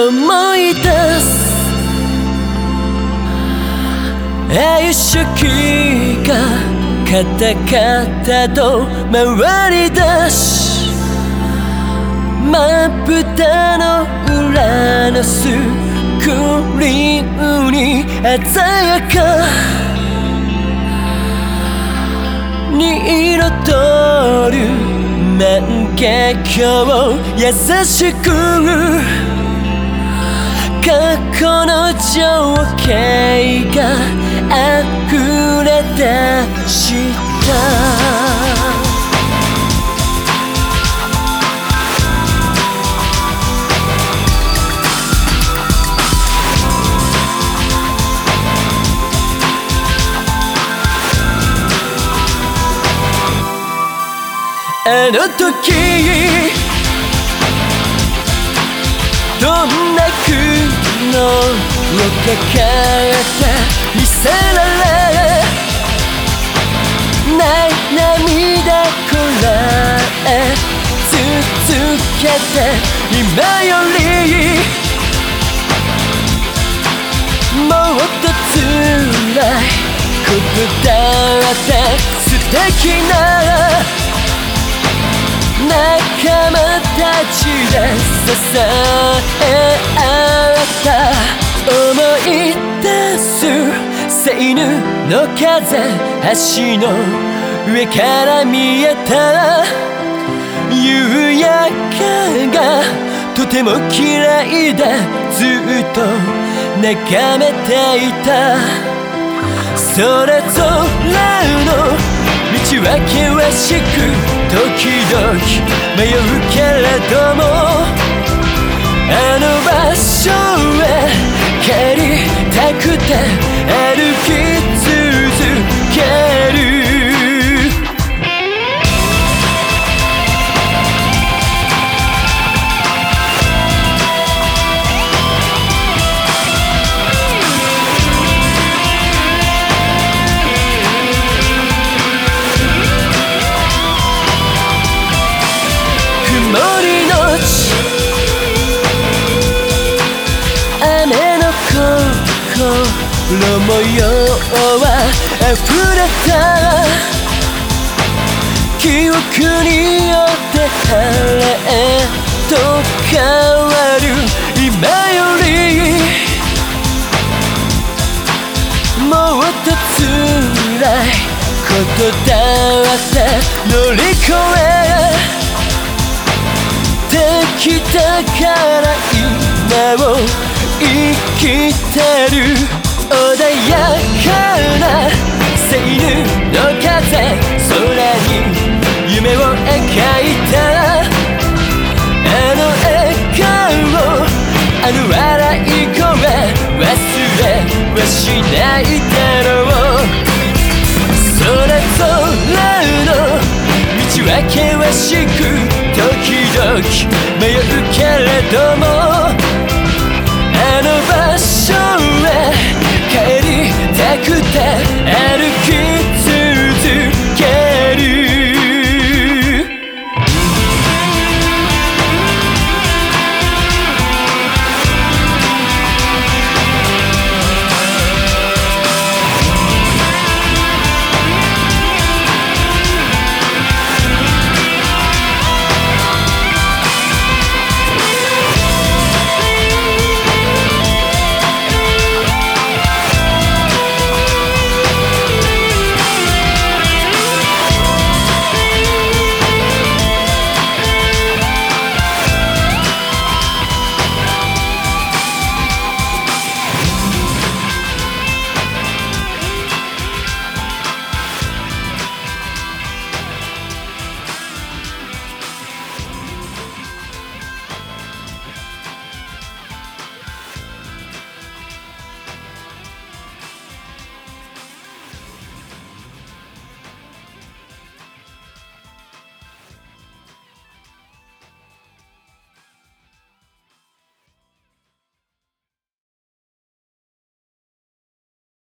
思い出すあいう初期がカタカタと回り出し真っ二の裏のスクリーンに鮮やかに彩る万華鏡優しく過去の情景が溢れ出した。あの時どんな苦悩を抱えて見せられない涙こらえ続けて今よりもっと辛いことだって素敵なたちで支え合った思い出すセイヌの風橋の上から見えた夕焼けがとても綺麗でずっと眺めていた。それぞれの道は険しく時々迷うけれどもあの場所へ帰りたくて色模様は溢れた記憶によって晴れへと変わる今よりもっと辛いことだって乗り越えてきたから今を生きてる穏やかなセイヌの風空に夢を描いたあの笑顔あの笑い声忘れはしないだろうそれぞれの道は険しく時々迷うけれども場所へ帰りたくて